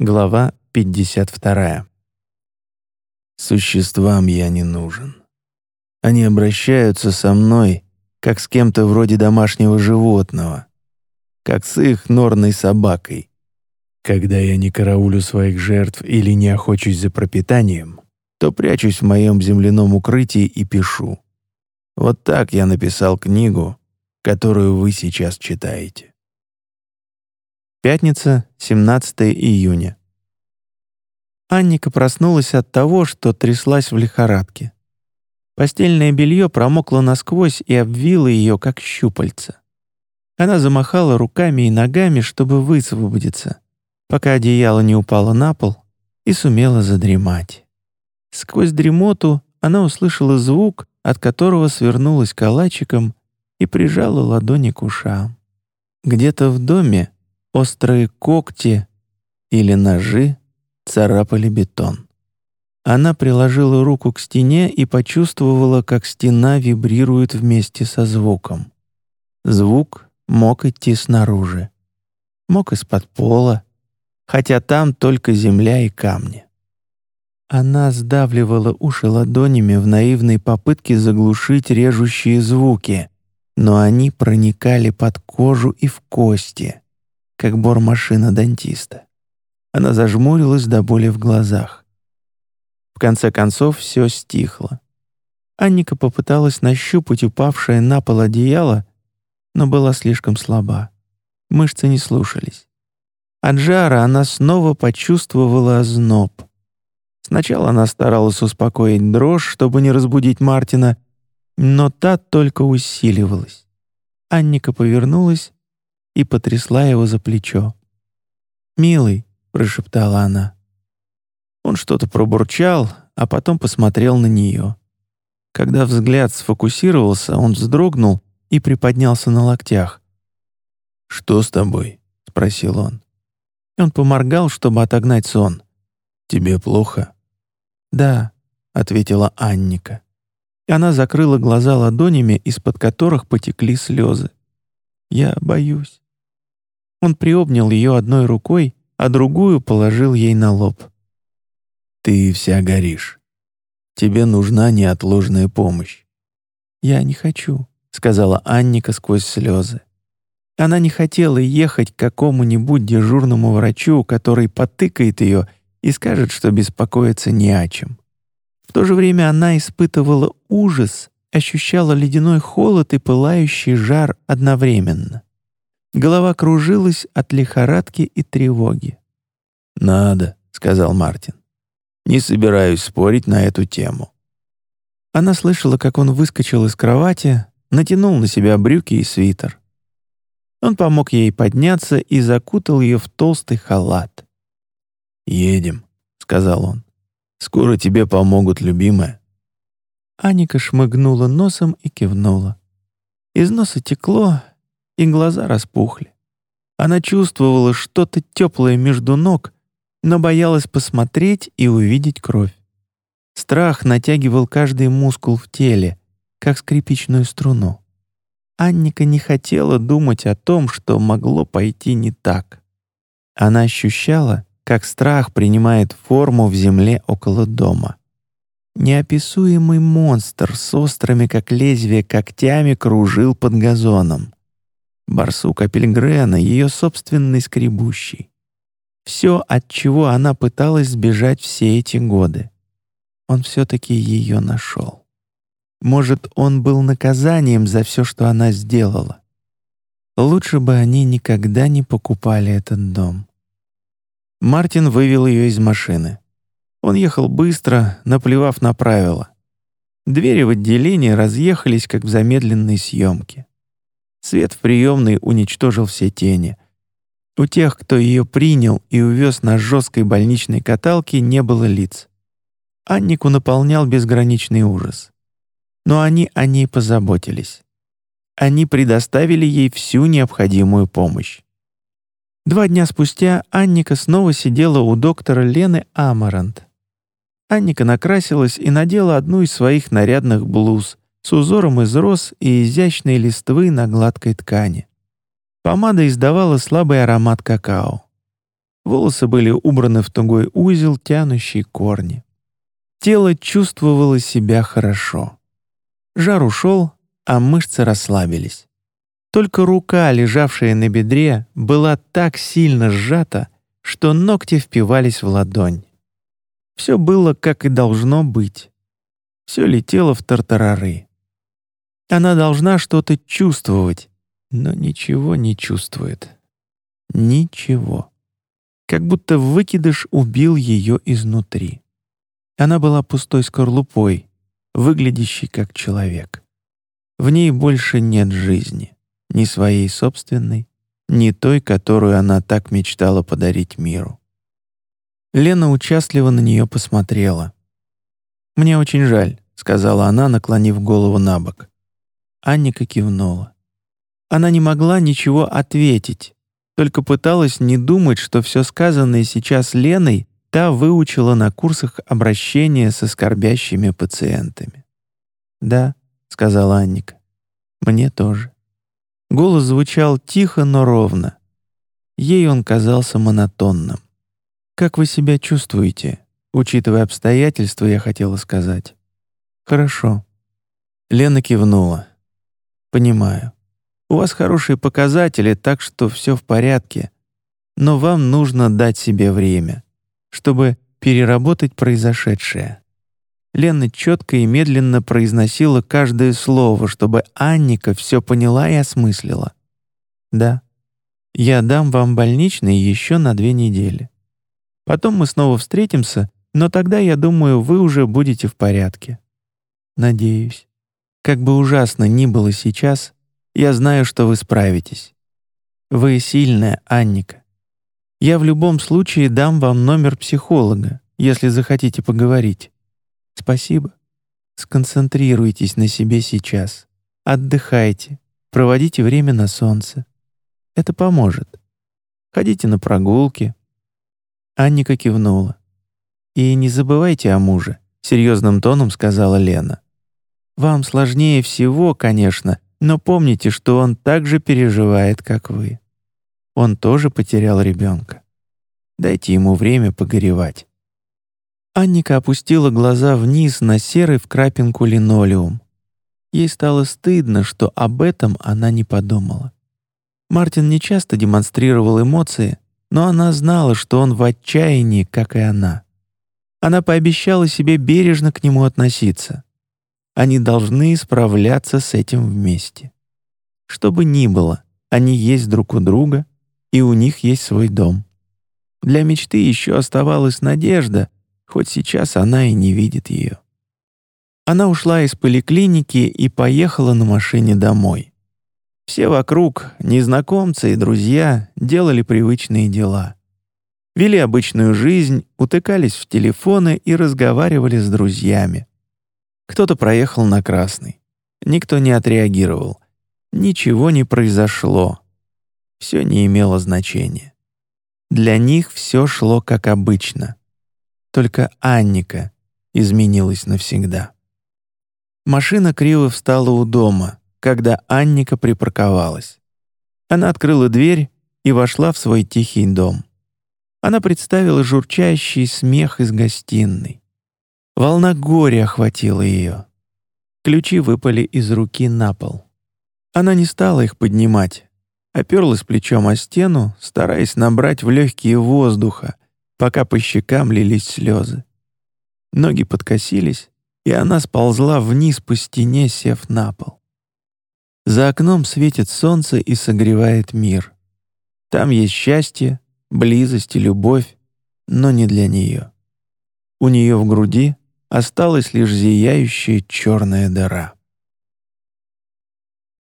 Глава 52. Существам я не нужен. Они обращаются со мной, как с кем-то вроде домашнего животного, как с их норной собакой. Когда я не караулю своих жертв или не охочусь за пропитанием, то прячусь в моем земляном укрытии и пишу. Вот так я написал книгу, которую вы сейчас читаете. Пятница, 17 июня. Анника проснулась от того, что тряслась в лихорадке. Постельное белье промокло насквозь и обвило ее, как щупальца. Она замахала руками и ногами, чтобы высвободиться, пока одеяло не упало на пол и сумела задремать. Сквозь дремоту она услышала звук, от которого свернулась калачиком и прижала ладони к ушам. Где-то в доме Острые когти или ножи царапали бетон. Она приложила руку к стене и почувствовала, как стена вибрирует вместе со звуком. Звук мог идти снаружи. Мог из-под пола, хотя там только земля и камни. Она сдавливала уши ладонями в наивной попытке заглушить режущие звуки, но они проникали под кожу и в кости, как бормашина дантиста. Она зажмурилась до боли в глазах. В конце концов все стихло. Анника попыталась нащупать упавшее на пол одеяло, но была слишком слаба. Мышцы не слушались. От жара она снова почувствовала озноб. Сначала она старалась успокоить дрожь, чтобы не разбудить Мартина, но та только усиливалась. Анника повернулась и потрясла его за плечо. «Милый», — прошептала она. Он что-то пробурчал, а потом посмотрел на нее. Когда взгляд сфокусировался, он вздрогнул и приподнялся на локтях. «Что с тобой?» — спросил он. Он поморгал, чтобы отогнать сон. «Тебе плохо?» «Да», — ответила Анника. Она закрыла глаза ладонями, из-под которых потекли слезы. «Я боюсь». Он приобнял ее одной рукой, а другую положил ей на лоб. «Ты вся горишь. Тебе нужна неотложная помощь». «Я не хочу», — сказала Анника сквозь слезы. Она не хотела ехать к какому-нибудь дежурному врачу, который потыкает ее и скажет, что беспокоиться не о чем. В то же время она испытывала ужас, ощущала ледяной холод и пылающий жар одновременно. Голова кружилась от лихорадки и тревоги. «Надо», — сказал Мартин. «Не собираюсь спорить на эту тему». Она слышала, как он выскочил из кровати, натянул на себя брюки и свитер. Он помог ей подняться и закутал ее в толстый халат. «Едем», — сказал он. «Скоро тебе помогут, любимая». Аника шмыгнула носом и кивнула. Из носа текло, и глаза распухли. Она чувствовала что-то теплое между ног, но боялась посмотреть и увидеть кровь. Страх натягивал каждый мускул в теле, как скрипичную струну. Анника не хотела думать о том, что могло пойти не так. Она ощущала, как страх принимает форму в земле около дома. Неописуемый монстр с острыми, как лезвие, когтями кружил под газоном барсук Апельгрена, ее собственный скребущий. Все, от чего она пыталась сбежать все эти годы. Он все-таки ее нашел. Может, он был наказанием за все, что она сделала. Лучше бы они никогда не покупали этот дом. Мартин вывел ее из машины. Он ехал быстро, наплевав на правила. Двери в отделении разъехались, как в замедленной съемке. Свет в приемной уничтожил все тени. У тех, кто ее принял и увез на жесткой больничной каталке, не было лиц. Аннику наполнял безграничный ужас. Но они о ней позаботились. Они предоставили ей всю необходимую помощь. Два дня спустя Анника снова сидела у доктора Лены Амарант. Анника накрасилась и надела одну из своих нарядных блуз, с узором из роз и изящной листвы на гладкой ткани. Помада издавала слабый аромат какао. Волосы были убраны в тугой узел, тянущий корни. Тело чувствовало себя хорошо. Жар ушел, а мышцы расслабились. Только рука, лежавшая на бедре, была так сильно сжата, что ногти впивались в ладонь. Все было, как и должно быть. Все летело в тартарары. Она должна что-то чувствовать, но ничего не чувствует. Ничего. Как будто выкидыш убил ее изнутри. Она была пустой скорлупой, выглядящей как человек. В ней больше нет жизни, ни своей собственной, ни той, которую она так мечтала подарить миру. Лена участливо на нее посмотрела. «Мне очень жаль», — сказала она, наклонив голову на бок. Анника кивнула. Она не могла ничего ответить, только пыталась не думать, что все сказанное сейчас Леной та выучила на курсах обращения со скорбящими пациентами. «Да», — сказала Анника, — «мне тоже». Голос звучал тихо, но ровно. Ей он казался монотонным. «Как вы себя чувствуете?» Учитывая обстоятельства, я хотела сказать. «Хорошо». Лена кивнула. «Понимаю. У вас хорошие показатели, так что все в порядке. Но вам нужно дать себе время, чтобы переработать произошедшее». Лена четко и медленно произносила каждое слово, чтобы Анника все поняла и осмыслила. «Да, я дам вам больничный еще на две недели. Потом мы снова встретимся, но тогда, я думаю, вы уже будете в порядке. Надеюсь. Как бы ужасно ни было сейчас, я знаю, что вы справитесь. Вы сильная, Анника. Я в любом случае дам вам номер психолога, если захотите поговорить. Спасибо. Сконцентрируйтесь на себе сейчас. Отдыхайте. Проводите время на солнце. Это поможет. Ходите на прогулки. Анника кивнула. «И не забывайте о муже», — серьезным тоном сказала Лена. «Вам сложнее всего, конечно, но помните, что он так же переживает, как вы. Он тоже потерял ребенка. Дайте ему время погоревать». Анника опустила глаза вниз на серый в крапинку линолеум. Ей стало стыдно, что об этом она не подумала. Мартин не часто демонстрировал эмоции, но она знала, что он в отчаянии, как и она. Она пообещала себе бережно к нему относиться. Они должны справляться с этим вместе. Что бы ни было, они есть друг у друга, и у них есть свой дом. Для мечты еще оставалась надежда, хоть сейчас она и не видит ее. Она ушла из поликлиники и поехала на машине домой. Все вокруг, незнакомцы и друзья, делали привычные дела. Вели обычную жизнь, утыкались в телефоны и разговаривали с друзьями. Кто-то проехал на красный. Никто не отреагировал. Ничего не произошло. Все не имело значения. Для них все шло как обычно. Только Анника изменилась навсегда. Машина криво встала у дома, когда Анника припарковалась. Она открыла дверь и вошла в свой тихий дом. Она представила журчащий смех из гостиной. Волна горя охватила ее. Ключи выпали из руки на пол. Она не стала их поднимать, оперлась плечом о стену, стараясь набрать в легкие воздуха, пока по щекам лились слезы. Ноги подкосились, и она сползла вниз по стене, сев на пол. За окном светит солнце и согревает мир. Там есть счастье, близость и любовь, но не для нее. У нее в груди осталась лишь зияющая черная дыра.